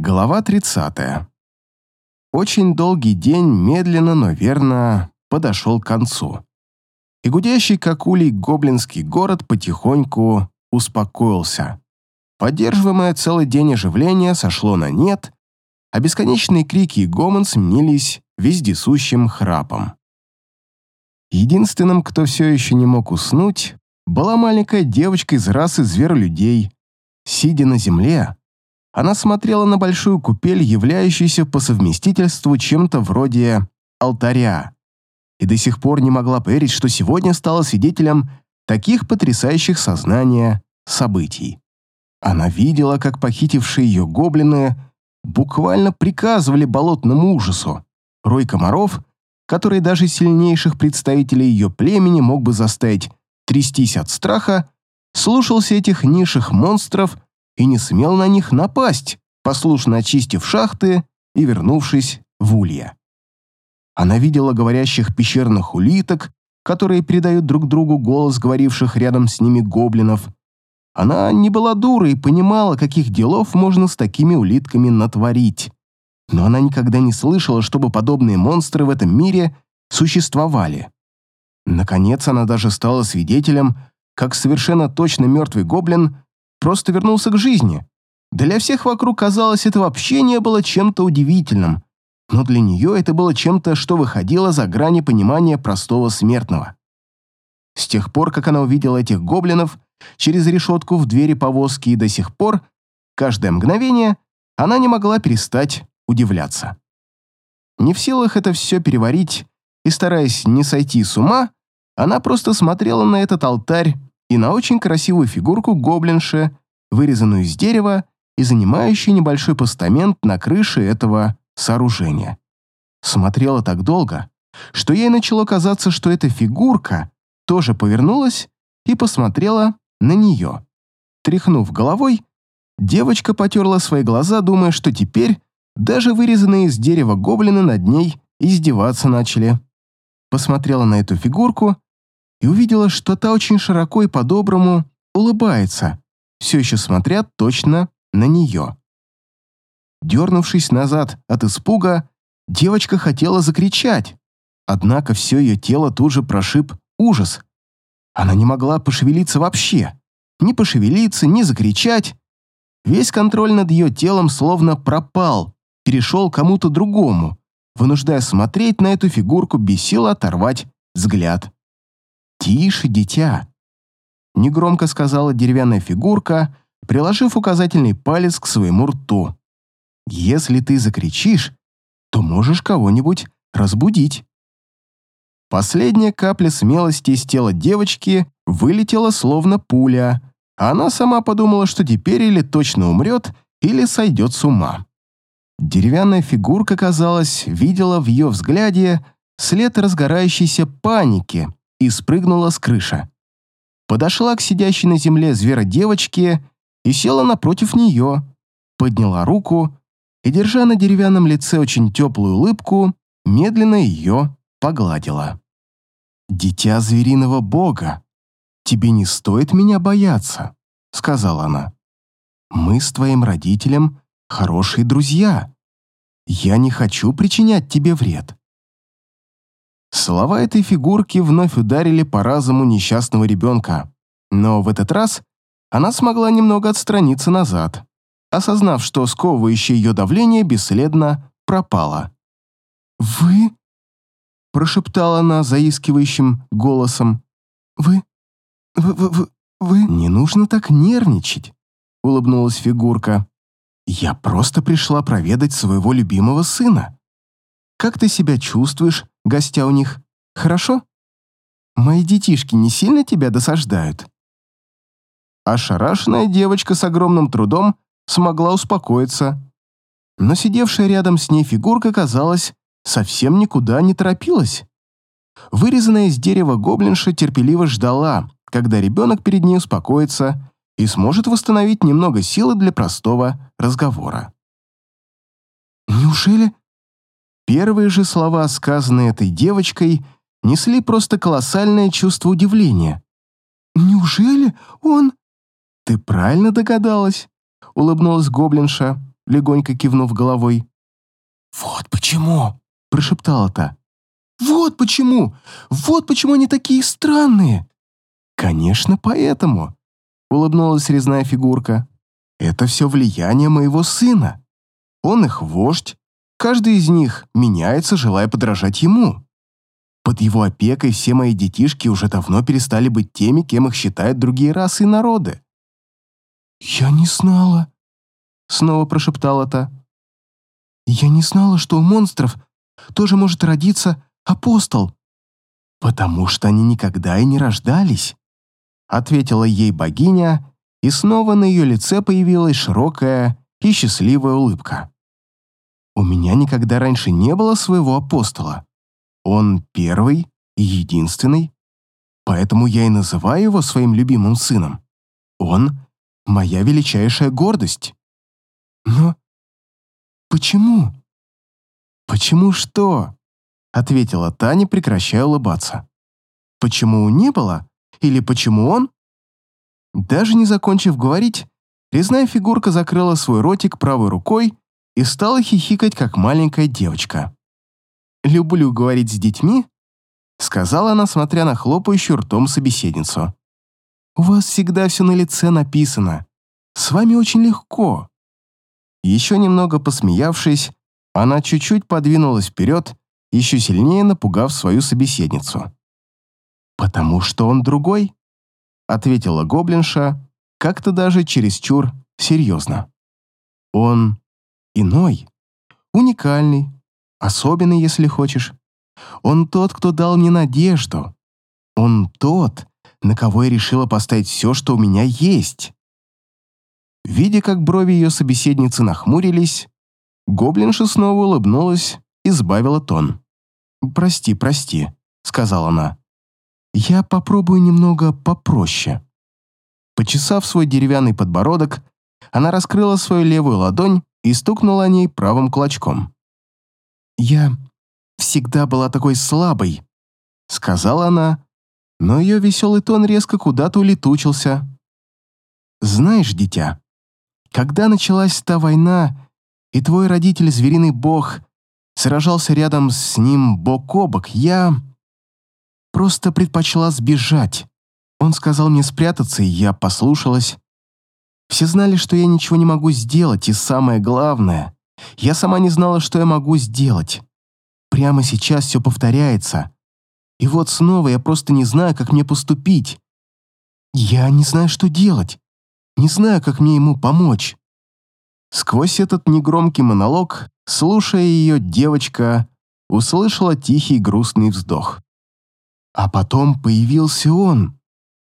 Глава 30. Очень долгий день медленно, но верно подошел к концу. И гудящий, как улей, гоблинский город потихоньку успокоился. Поддерживаемое целый день оживление сошло на нет, а бесконечные крики и гомон сменились вездесущим храпом. Единственным, кто все еще не мог уснуть, была маленькая девочка из расы зверолюдей. Сидя на земле, она смотрела на большую купель, являющуюся по совместительству чем-то вроде алтаря, и до сих пор не могла поверить, что сегодня стала свидетелем таких потрясающих сознания событий. Она видела, как похитившие ее гоблины буквально приказывали болотному ужасу. Рой комаров, который даже сильнейших представителей ее племени мог бы заставить трястись от страха, слушался этих низших монстров и не смел на них напасть, послушно очистив шахты и вернувшись в улья. Она видела говорящих пещерных улиток, которые передают друг другу голос говоривших рядом с ними гоблинов. Она не была дурой и понимала, каких делов можно с такими улитками натворить. Но она никогда не слышала, чтобы подобные монстры в этом мире существовали. Наконец она даже стала свидетелем, как совершенно точно мертвый гоблин просто вернулся к жизни. Для всех вокруг казалось, это вообще не было чем-то удивительным, но для нее это было чем-то, что выходило за грани понимания простого смертного. С тех пор, как она увидела этих гоблинов через решетку в двери повозки и до сих пор, каждое мгновение, она не могла перестать удивляться. Не в силах это все переварить и стараясь не сойти с ума, она просто смотрела на этот алтарь и на очень красивую фигурку гоблинши, вырезанную из дерева и занимающую небольшой постамент на крыше этого сооружения. Смотрела так долго, что ей начало казаться, что эта фигурка тоже повернулась и посмотрела на нее. Тряхнув головой, девочка потерла свои глаза, думая, что теперь даже вырезанные из дерева гоблины над ней издеваться начали. Посмотрела на эту фигурку и увидела, что та очень широко и по-доброму улыбается, все еще смотря точно на нее. Дернувшись назад от испуга, девочка хотела закричать, однако все ее тело тут же прошиб ужас. Она не могла пошевелиться вообще, ни пошевелиться, ни закричать. Весь контроль над ее телом словно пропал, перешел кому-то другому, вынуждая смотреть на эту фигурку без сил оторвать взгляд. «Тише, дитя!» Негромко сказала деревянная фигурка, приложив указательный палец к своему рту. «Если ты закричишь, то можешь кого-нибудь разбудить». Последняя капля смелости из тела девочки вылетела словно пуля, она сама подумала, что теперь или точно умрет, или сойдет с ума. Деревянная фигурка, казалось, видела в ее взгляде след разгорающейся паники, и спрыгнула с крыши. Подошла к сидящей на земле зверодевочке и села напротив нее, подняла руку и, держа на деревянном лице очень теплую улыбку, медленно ее погладила. «Дитя звериного бога, тебе не стоит меня бояться», — сказала она. «Мы с твоим родителем хорошие друзья. Я не хочу причинять тебе вред. Слова этой фигурки вновь ударили по разуму несчастного ребенка, но в этот раз она смогла немного отстраниться назад, осознав, что сковывающее ее давление бесследно пропало. «Вы?» – прошептала она заискивающим голосом. «Вы? Вы? Вы? Вы?» вы? «Не нужно так нервничать», – улыбнулась фигурка. «Я просто пришла проведать своего любимого сына. Как ты себя чувствуешь гостя у них, хорошо? Мои детишки не сильно тебя досаждают?» Ошарашенная девочка с огромным трудом смогла успокоиться, но сидевшая рядом с ней фигурка, казалось, совсем никуда не торопилась. Вырезанная из дерева гоблинша терпеливо ждала, когда ребенок перед ней успокоится и сможет восстановить немного силы для простого разговора. «Неужели Первые же слова, сказанные этой девочкой, несли просто колоссальное чувство удивления. «Неужели он...» «Ты правильно догадалась», — улыбнулась гоблинша. легонько кивнув головой. «Вот почему!» — прошептала та. «Вот почему! Вот почему они такие странные!» «Конечно, поэтому!» — улыбнулась резная фигурка. «Это все влияние моего сына. Он их вождь, каждый из них меняется, желая подражать ему. Под его опекой все мои детишки уже давно перестали быть теми, кем их считают другие расы и народы». «Я не знала», — снова прошептала та. «Я не знала, что у монстров тоже может родиться апостол». «Потому что они никогда и не рождались», — ответила ей богиня, и снова на ее лице появилась широкая и счастливая улыбка. «У меня никогда раньше не было своего апостола. Он первый и единственный, поэтому я и называю его своим любимым сыном. Он — моя величайшая гордость». «Но почему?» «Почему что?» — ответила Таня, прекращая улыбаться. «Почему не было? Или почему он?» Даже не закончив говорить, резная фигурка закрыла свой ротик правой рукой и стала хихикать, как маленькая девочка. «Люблю говорить с детьми», — сказала она, смотря на хлопающую ртом собеседницу. «У вас всегда все на лице написано. С вами очень легко». Еще немного посмеявшись, она чуть-чуть подвинулась вперед, еще сильнее напугав свою собеседницу. «Потому что он другой», — ответила гоблинша, как-то даже чересчур серьезно. «Он иной, уникальный, особенный, если хочешь. Он тот, кто дал мне надежду. Он тот, на кого я решила поставить все, что у меня есть». Видя, как брови ее собеседницы нахмурились, Гоблинша снова улыбнулась и сбавила тон. «Прости, прости», — сказала она. «Я попробую немного попроще». Почесав свой деревянный подбородок, она раскрыла свою левую ладонь и стукнула о ней правым кулачком. «Я всегда была такой слабой», — сказала она, но ее веселый тон резко куда-то улетучился. «Знаешь, дитя, когда началась та война, и твой родитель, звериный бог, сражался рядом с ним бок о бок, я просто предпочла сбежать. Он сказал мне спрятаться, и я послушалась. Все знали, что я ничего не могу сделать, и самое главное, я сама не знала, что я могу сделать. Прямо сейчас все повторяется. И вот снова я просто не знаю, как мне поступить. Я не знаю, что делать. Не знаю, как мне ему помочь. Сквозь этот негромкий монолог, слушая ее, девочка услышала тихий грустный вздох. А потом появился он.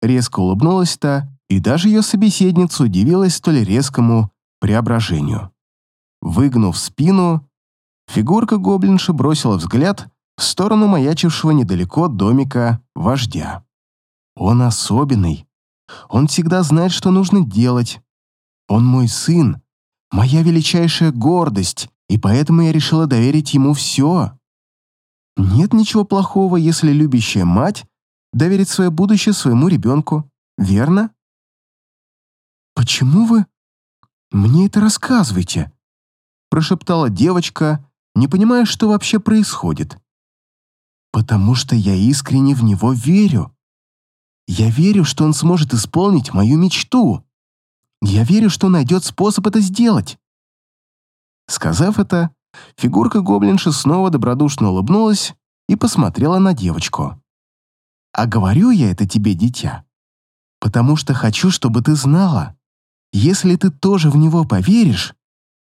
Резко улыбнулась та, и даже ее собеседница удивилась столь резкому преображению. Выгнув спину, фигурка гоблинши бросила взгляд в сторону маячившего недалеко домика вождя. Он особенный. Он всегда знает, что нужно делать. Он мой сын, моя величайшая гордость, и поэтому я решила доверить ему все. Нет ничего плохого, если любящая мать доверит свое будущее своему ребенку, верно? «Почему вы мне это рассказываете?» прошептала девочка, не понимая, что вообще происходит. «Потому что я искренне в него верю. Я верю, что он сможет исполнить мою мечту. Я верю, что найдет способ это сделать». Сказав это, фигурка гоблинши снова добродушно улыбнулась и посмотрела на девочку. «А говорю я это тебе, дитя, потому что хочу, чтобы ты знала, если ты тоже в него поверишь,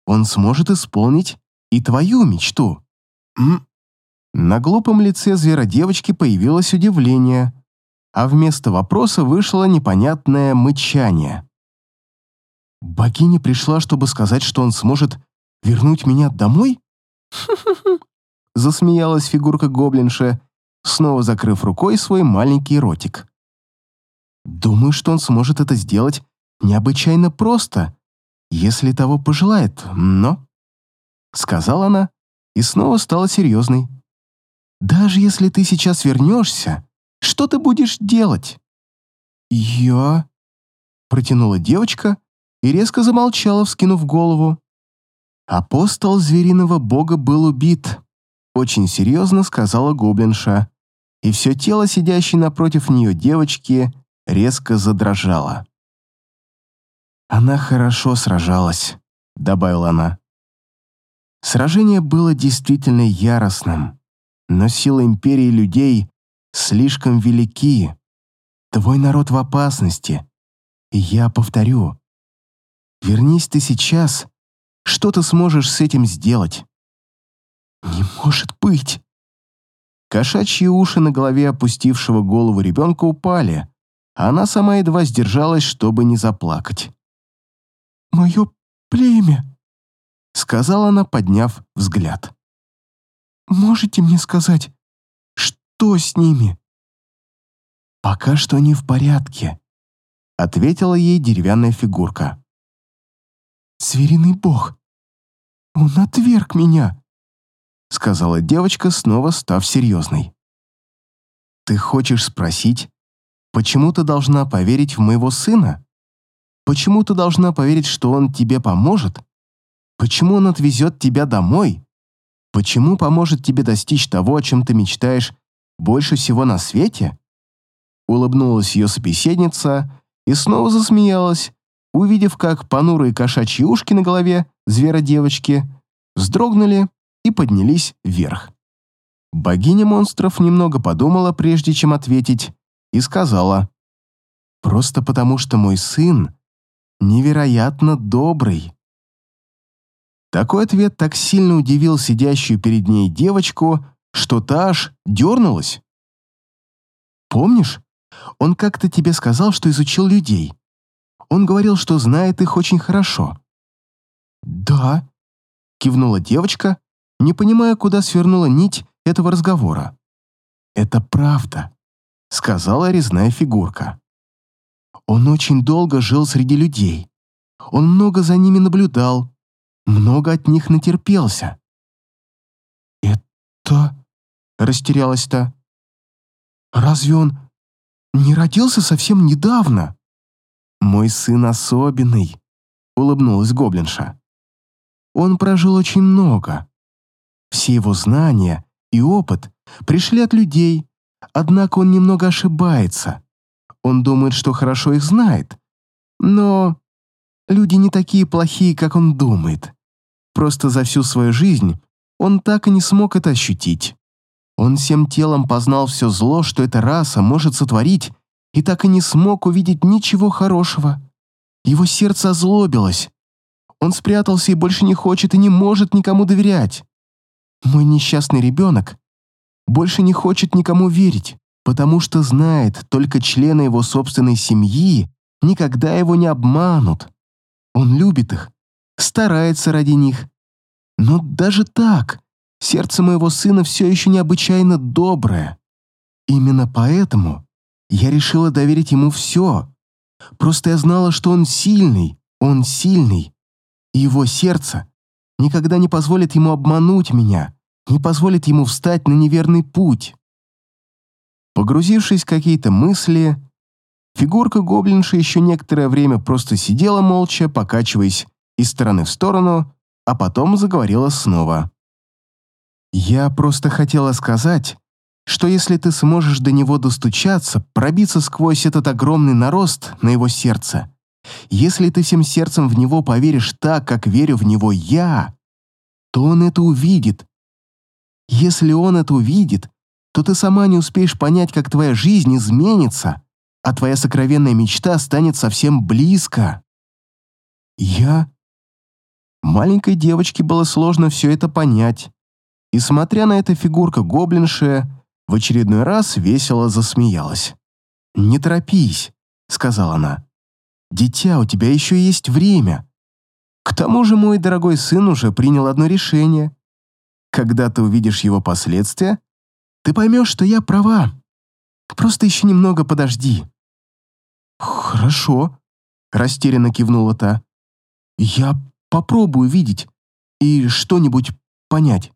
он сможет исполнить и твою мечту». М на глупом лице зверодевочки появилось удивление, а вместо вопроса вышло непонятное мычание. Богиня пришла, чтобы сказать, что он сможет вернуть меня домой? Засмеялась фигурка гоблинша, снова закрыв рукой свой маленький ротик. Думаю, что он сможет это сделать необычайно просто, если того пожелает, но... Сказала она и снова стала серьезной. Даже если ты сейчас вернешься, что ты будешь делать? Я... Протянула девочка, и резко замолчала, вскинув голову. Апостол звериного бога был убит, очень серьезно сказала гоблинша, и все тело сидящей напротив нее девочки резко задрожало. «Она хорошо сражалась», — добавила она. Сражение было действительно яростным, но силы империи людей слишком велики. Твой народ в опасности. И я повторю. Вернись ты сейчас, что ты сможешь с этим сделать? Не может быть. Кошачьи уши на голове опустившего голову ребенка упали, а она сама едва сдержалась, чтобы не заплакать. «Мое племя», — сказала она, подняв взгляд. «Можете мне сказать, что с ними?» «Пока что они в порядке», — ответила ей деревянная фигурка. «Звериный бог, он отверг меня», — сказала девочка, снова став серьезной. «Ты хочешь спросить, почему ты должна поверить в моего сына? Почему ты должна поверить, что он тебе поможет? Почему он отвезет тебя домой? Почему поможет тебе достичь того, о чем ты мечтаешь больше всего на свете?» Улыбнулась ее собеседница и снова засмеялась, увидев, как понурые кошачьи ушки на голове звера-девочки вздрогнули и поднялись вверх. Богиня монстров немного подумала, прежде чем ответить, и сказала, «Просто потому, что мой сын невероятно добрый». Такой ответ так сильно удивил сидящую перед ней девочку, что та аж дернулась. «Помнишь, он как-то тебе сказал, что изучил людей. Он говорил, что знает их очень хорошо». «Да», — кивнула девочка, не понимая, куда свернула нить этого разговора. «Это правда», — сказала резная фигурка. «Он очень долго жил среди людей. Он много за ними наблюдал, много от них натерпелся». «Это...» — растерялась та. «Разве он не родился совсем недавно?» «Мой сын особенный», — улыбнулась гоблинша. «Он прожил очень много. Все его знания и опыт пришли от людей, однако он немного ошибается. Он думает, что хорошо их знает. Но люди не такие плохие, как он думает. Просто за всю свою жизнь он так и не смог это ощутить. Он всем телом познал все зло, что эта раса может сотворить, и так и не смог увидеть ничего хорошего. Его сердце озлобилось. Он спрятался и больше не хочет и не может никому доверять. Мой несчастный ребенок больше не хочет никому верить, потому что знает, только члены его собственной семьи никогда его не обманут. Он любит их, старается ради них. Но даже так, сердце моего сына все еще необычайно доброе. Именно поэтому я решила доверить ему все. Просто я знала, что он сильный, он сильный. И его сердце никогда не позволит ему обмануть меня, не позволит ему встать на неверный путь. Погрузившись в какие-то мысли, фигурка гоблинши еще некоторое время просто сидела молча, покачиваясь из стороны в сторону, а потом заговорила снова. «Я просто хотела сказать, что если ты сможешь до него достучаться, пробиться сквозь этот огромный нарост на его сердце, если ты всем сердцем в него поверишь так, как верю в него я, то он это увидит. Если он это увидит, то ты сама не успеешь понять, как твоя жизнь изменится, а твоя сокровенная мечта станет совсем близко. Я... Маленькой девочке было сложно все это понять, и, смотря на это фигурка гоблинши, в очередной раз весело засмеялась. «Не торопись», — сказала она. «Дитя, у тебя еще есть время. К тому же мой дорогой сын уже принял одно решение. Когда ты увидишь его последствия, ты поймешь, что я права. Просто еще немного подожди». «Хорошо», — растерянно кивнула та. «Я попробую видеть и что-нибудь понять».